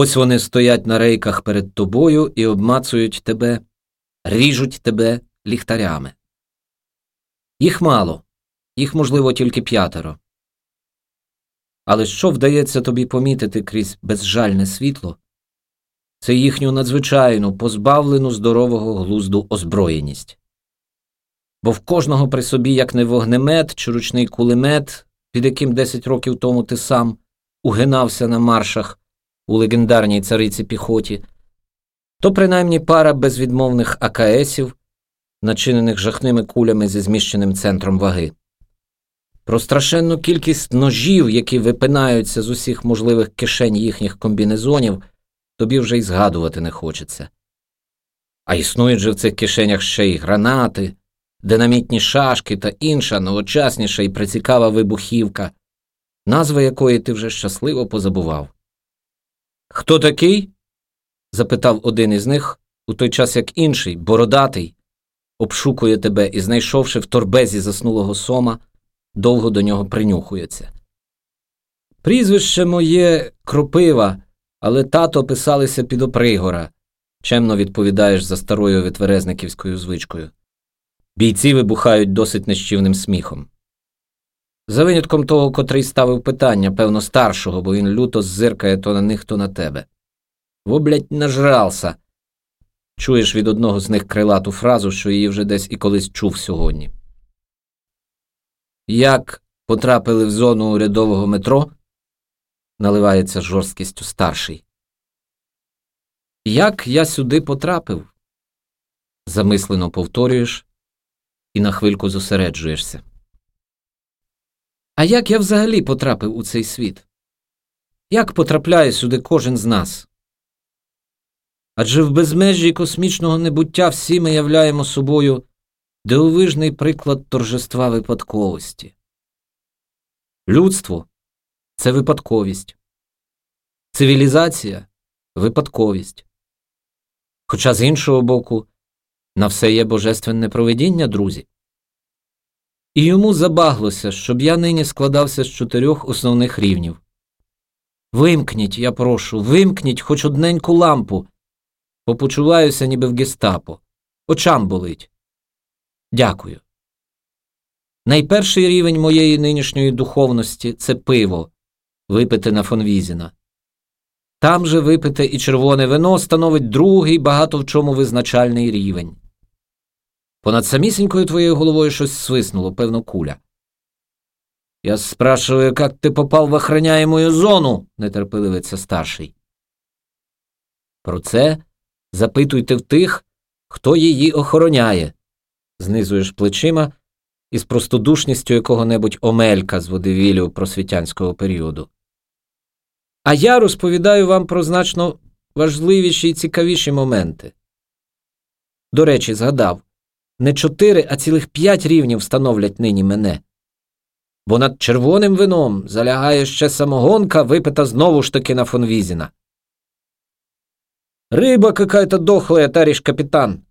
Ось вони стоять на рейках перед тобою і обмацують тебе, ріжуть тебе ліхтарями. Їх мало, їх, можливо, тільки п'ятеро. Але що вдається тобі помітити крізь безжальне світло? Це їхню надзвичайну, позбавлену здорового глузду озброєність. Бо в кожного при собі як не вогнемет чи ручний кулемет, під яким 10 років тому ти сам угинався на маршах у легендарній цариці піхоті, то принаймні пара безвідмовних АКСів, начинених жахними кулями зі зміщеним центром ваги. Про страшенну кількість ножів, які випинаються з усіх можливих кишень їхніх комбінезонів, тобі вже й згадувати не хочеться. А існують же в цих кишенях ще й гранати, динамітні шашки та інша новочасніша і прицікава вибухівка, назви якої ти вже щасливо позабував. Хто такий? запитав один із них, у той час як інший, бородатий, обшукує тебе і, знайшовши в торбезі заснулого сома, довго до нього принюхується. Прізвище моє кропива, але тато писалися під опригора, чемно відповідаєш за старою витверезниківською звичкою. Бійці вибухають досить нещівним сміхом. За винятком того, котрий ставив питання, певно, старшого, бо він люто ззиркає то на них, то на тебе. Во, блядь, нажрался. Чуєш від одного з них крилату фразу, що її вже десь і колись чув сьогодні. Як потрапили в зону урядового метро? наливається жорсткістю старший. Як я сюди потрапив? замислено повторюєш і на хвильку зосереджуєшся. А як я взагалі потрапив у цей світ? Як потрапляє сюди кожен з нас? Адже в безмежі космічного небуття всі ми являємо собою дивовижний приклад торжества випадковості. Людство це випадковість, цивілізація випадковість. Хоча з іншого боку, на все є божественне проведіння, друзі. І йому забаглося, щоб я нині складався з чотирьох основних рівнів. Вимкніть, я прошу, вимкніть хоч одненьку лампу. Попочуваюся, ніби в гестапо. Очам болить. Дякую. Найперший рівень моєї нинішньої духовності це пиво, випите на фонвізіна. Там же випите і червоне вино становить другий багато в чому визначальний рівень. Понад самісінькою твоєю головою щось свиснуло, певно, куля. Я спрашиваю, як ти попав в охраняємую зону, нетерпеливиться старший. Про це запитуйте в тих, хто її охороняє, знизуєш плечима із простодушністю якого-небудь омелька з водевілю просвітянського періоду. А я розповідаю вам про значно важливіші і цікавіші моменти. До речі, згадав не чотири, а цілих п'ять рівнів становлять нині мене. Бо над червоним вином залягає ще самогонка, випита знову ж таки на фонвізіна. Риба какая-то дохлая, таріш капітан,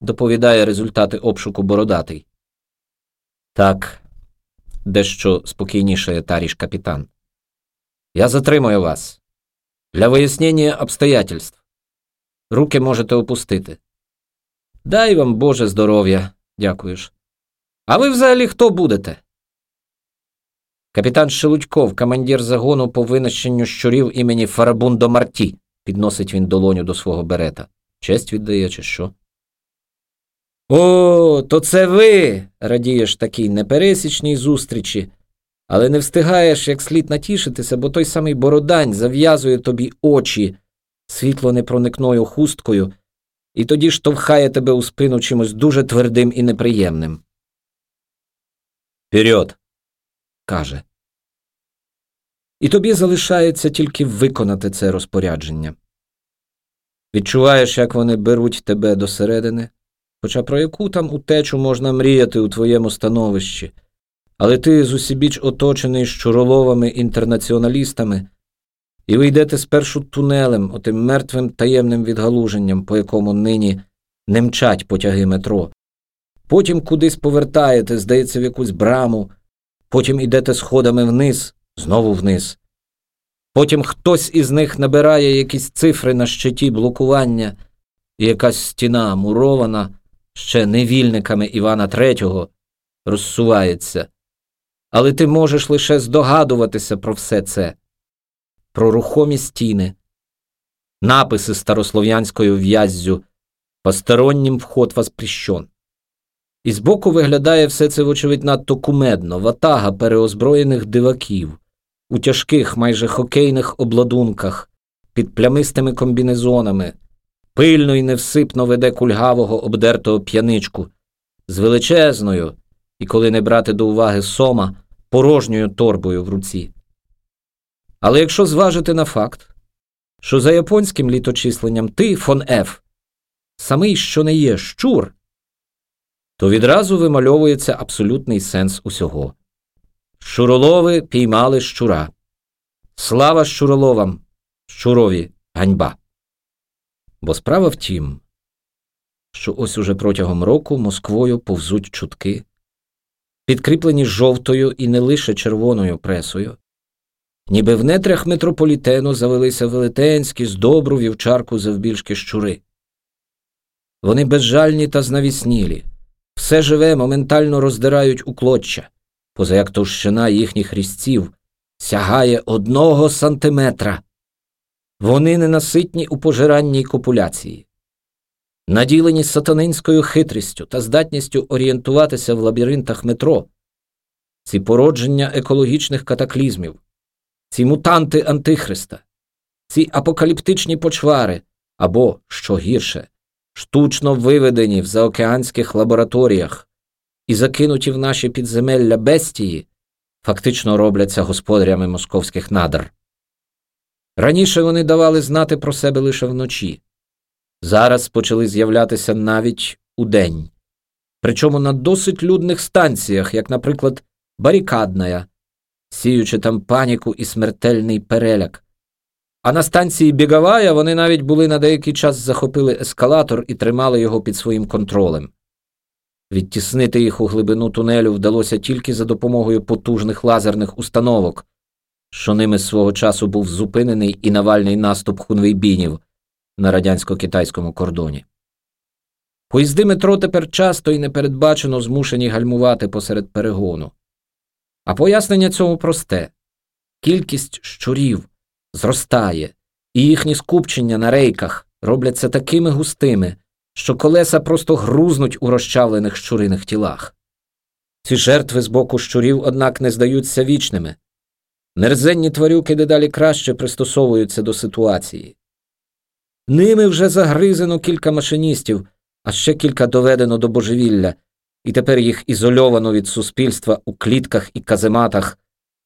доповідає результати обшуку бородатий. Так, дещо спокійніше таріш капітан. Я затримую вас. Для вияснення обстоятельств. Руки можете опустити. Дай вам Боже здоров'я, дякуєш. А ви взагалі хто будете? Капітан Шелудьков, командир загону по винищенню щурів імені Фарабундо Марті, підносить він долоню до свого берета. Честь віддає, чи що? О, то це ви. радієш такій непересічній зустрічі, але не встигаєш як слід натішитися, бо той самий бородань зав'язує тобі очі світло непроникною хусткою і тоді штовхає тебе у спину чимось дуже твердим і неприємним. Вперед, каже. І тобі залишається тільки виконати це розпорядження. Відчуваєш, як вони беруть тебе досередини, хоча про яку там утечу можна мріяти у твоєму становищі, але ти зусібіч оточений щуроловими інтернаціоналістами, і ви йдете спершу тунелем, отим мертвим таємним відгалуженням, по якому нині не мчать потяги метро. Потім кудись повертаєте, здається, в якусь браму, потім ідете сходами вниз, знову вниз. Потім хтось із них набирає якісь цифри на щиті блокування, і якась стіна мурована ще невільниками Івана Третього розсувається. Але ти можеш лише здогадуватися про все це, про рухомі стіни, написи старослов'янською в'яззю, постороннім вход воспрещен. І збоку виглядає все це, вочевидь, надто кумедно, ватага переозброєних диваків, у тяжких, майже хокейних обладунках, під плямистими комбінезонами, пильно і невсипно веде кульгавого обдертого п'яничку, з величезною, і коли не брати до уваги сома, порожньою торбою в руці. Але якщо зважити на факт, що за японським літочисленням ти, фон Ф, самий що не є щур, то відразу вимальовується абсолютний сенс усього. Щуролови піймали щура. Слава щуроловам, щурові ганьба. Бо справа в тім, що ось уже протягом року Москвою повзуть чутки, підкріплені жовтою і не лише червоною пресою, ніби в нетрях метрополітену завелися велетенські з добру вівчарку завбільшки щури. Вони безжальні та знавіснілі, все живе моментально роздирають у клоччя, позаяк товщина їхніх різців сягає одного сантиметра. Вони ненаситні у пожиранній копуляції, наділені сатанинською хитрістю та здатністю орієнтуватися в лабіринтах метро, ці породження екологічних катаклізмів, ці мутанти Антихриста, ці апокаліптичні почвари або, що гірше, штучно виведені в заокеанських лабораторіях і закинуті в наші підземелля бестії, фактично робляться господарями московських надр. Раніше вони давали знати про себе лише вночі, зараз почали з'являтися навіть удень, причому на досить людних станціях, як, наприклад, Барікадная, сіючи там паніку і смертельний переляк. А на станції Біговая вони навіть були на деякий час захопили ескалатор і тримали його під своїм контролем. Відтіснити їх у глибину тунелю вдалося тільки за допомогою потужних лазерних установок, що ними свого часу був зупинений і навальний наступ хунвейбінів на радянсько-китайському кордоні. Поїзди метро тепер часто і непередбачено змушені гальмувати посеред перегону. А пояснення цьому просте кількість щурів зростає, і їхні скупчення на рейках робляться такими густими, що колеса просто грузнуть у розчавлених щуриних тілах. Ці жертви з боку щурів, однак, не здаються вічними. Мерзенні тварюки дедалі краще пристосовуються до ситуації. Ними вже загризено кілька машиністів, а ще кілька доведено до божевілля, і тепер їх ізольовано від суспільства у клітках і казематах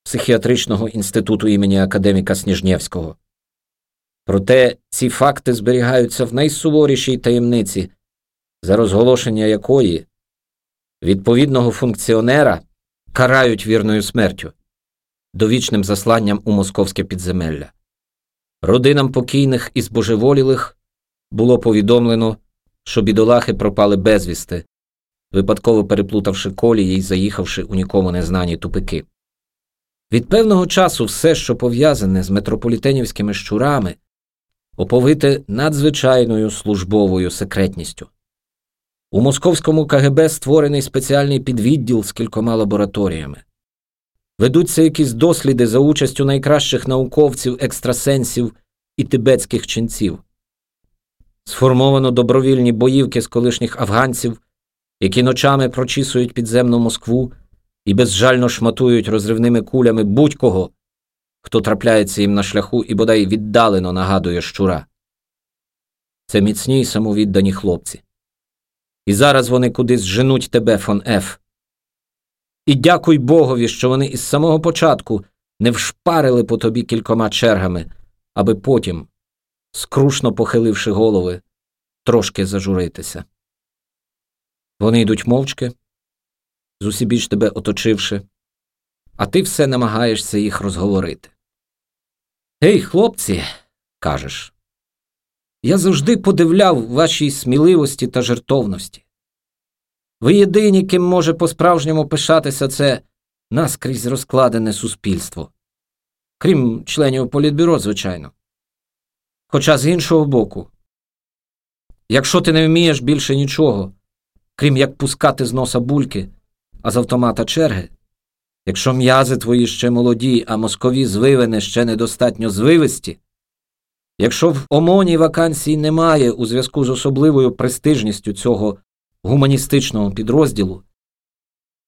психіатричного інституту імені академіка Сніжнєвського. Проте ці факти зберігаються в найсуворішій таємниці, за розголошення якої відповідного функціонера карають вірною смертю, довічним засланням у московське підземелля. Родинам покійних і збожеволілих було повідомлено, що бідолахи пропали безвісти, випадково переплутавши колії й заїхавши у нікому незнані тупики. Від певного часу все, що пов'язане з метрополітенівськими щурами, оповите надзвичайною службовою секретністю. У московському КГБ створений спеціальний підвідділ з кількома лабораторіями. Ведуться якісь досліди за участю найкращих науковців, екстрасенсів і тибетських ченців. Сформовано добровільні боївки з колишніх афганців, які ночами прочісують підземну Москву і безжально шматують розривними кулями будь-кого, хто трапляється їм на шляху і бодай віддалено нагадує щура. Це міцні й самовіддані хлопці. І зараз вони кудись женуть тебе, фон Еф. І дякуй Богові, що вони із самого початку не вшпарили по тобі кількома чергами, аби потім, скрушно похиливши голови, трошки зажуритися. Вони йдуть мовчки, зусібіч тебе оточивши, а ти все намагаєшся їх розговорити. Гей, хлопці, кажеш, я завжди подивляв вашій сміливості та жертовності. Ви єдині, ким може по справжньому пишатися це наскрізь розкладене суспільство. Крім членів політбюро, звичайно. Хоча з іншого боку, якщо ти не вмієш більше нічого, крім як пускати з носа бульки, а з автомата черги, якщо м'язи твої ще молоді, а мозкові звивини ще недостатньо звивисті, якщо в ОМОНі вакансій немає у зв'язку з особливою престижністю цього гуманістичного підрозділу,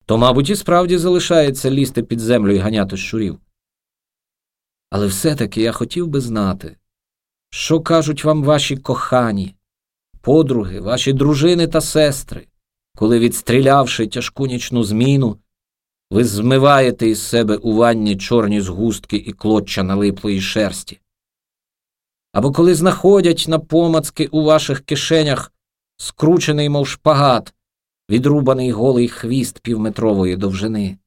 то, мабуть, і справді залишається лізти під землю і ганяти щурів. Але все-таки я хотів би знати, що кажуть вам ваші кохані, подруги, ваші дружини та сестри, коли, відстрілявши тяжку нічну зміну, ви змиваєте із себе у ванні чорні згустки і клоччя налиплої шерсті. Або коли знаходять на помацки у ваших кишенях скручений, мов шпагат, відрубаний голий хвіст півметрової довжини.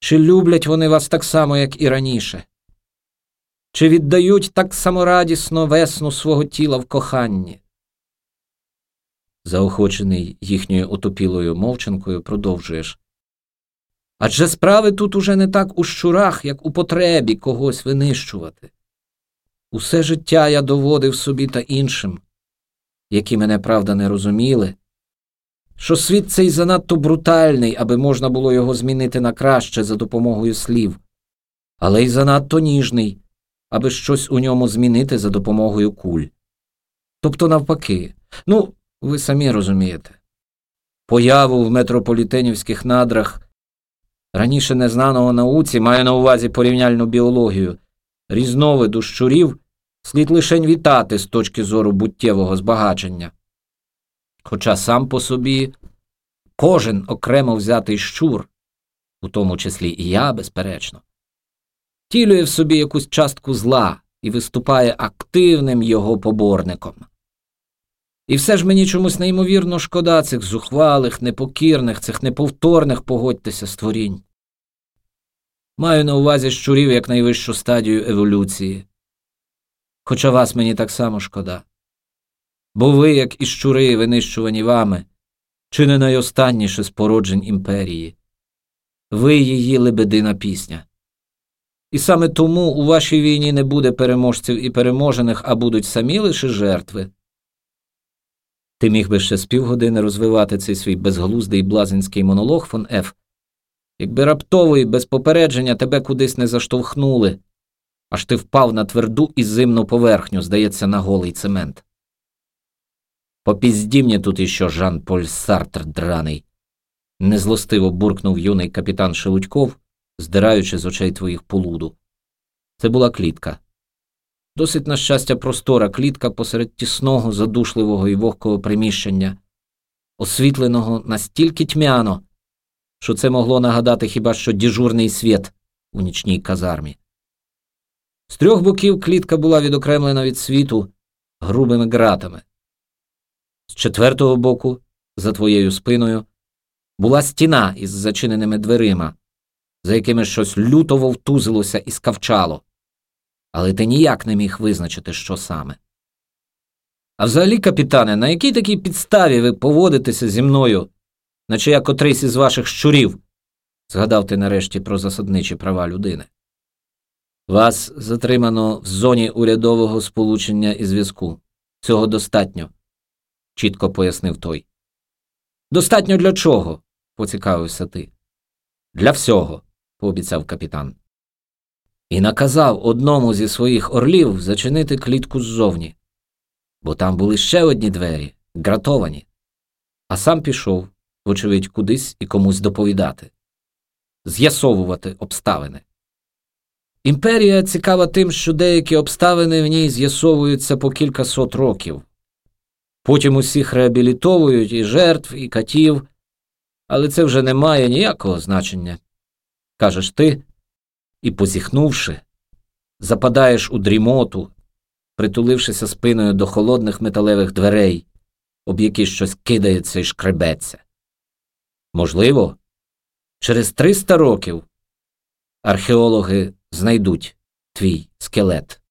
Чи люблять вони вас так само, як і раніше? Чи віддають так саморадісно весну свого тіла в коханні? Заохочений їхньою отопілою мовчанкою, продовжуєш. Адже справи тут уже не так у щурах, як у потребі когось винищувати. Усе життя я доводив собі та іншим, які мене правда не розуміли, що світ цей занадто брутальний, аби можна було його змінити на краще за допомогою слів, але й занадто ніжний, аби щось у ньому змінити за допомогою куль. Тобто, навпаки, ну, ви самі розумієте, появу в метрополітенівських надрах раніше незнаного науці маю на увазі порівняльну біологію, різновиду щурів слід лишень вітати з точки зору буттєвого збагачення. Хоча сам по собі кожен окремо взятий щур, у тому числі і я, безперечно, тілює в собі якусь частку зла і виступає активним його поборником. І все ж мені чомусь неймовірно шкода цих зухвалих, непокірних, цих неповторних погодьтеся створінь. Маю на увазі щурів як найвищу стадію еволюції. Хоча вас мені так само шкода. Бо ви, як і щури, винищувані вами, чи не найостанніше з породжень імперії. Ви її лебедина пісня. І саме тому у вашій війні не буде переможців і переможених, а будуть самі лише жертви. Ти міг би ще з півгодини розвивати цей свій безглуздий блазинський монолог фон Ф, якби раптово і без попередження тебе кудись не заштовхнули, аж ти впав на тверду і зимну поверхню, здається, на голий цемент. Попізді мені тут іще Жан Поль Сартр драний. Незлостиво буркнув юний капітан Шелудьков, здираючи з очей твоїх полуду. Це була клітка. Досить, на щастя, простора клітка посеред тісного, задушливого і вогкого приміщення, освітленого настільки тьмяно, що це могло нагадати хіба що діжурний світ у нічній казармі. З трьох боків клітка була відокремлена від світу грубими ґратами. З четвертого боку, за твоєю спиною, була стіна із зачиненими дверима, за якими щось люто вовтузилося і скавчало, але ти ніяк не міг визначити, що саме. А взагалі, капітане, на якій такій підставі ви поводитеся зі мною, наче я котрийсь із ваших щурів? згадав ти нарешті про засадничі права людини. Вас затримано в зоні урядового сполучення і зв'язку. Цього достатньо, чітко пояснив той. Достатньо для чого? поцікавився ти. Для всього, пообіцяв капітан. І наказав одному зі своїх орлів зачинити клітку ззовні, бо там були ще одні двері, гратовані, а сам пішов, вочевидь, кудись і комусь доповідати, з'ясовувати обставини. Імперія цікава тим, що деякі обставини в ній з'ясовуються по кілька сот років. Потім усіх реабілітовують і жертв, і катів, але це вже не має ніякого значення. Кажеш ти, і, позіхнувши, западаєш у дрімоту, притулившися спиною до холодних металевих дверей, об які щось кидається і шкребеться. Можливо, через триста років археологи знайдуть твій скелет.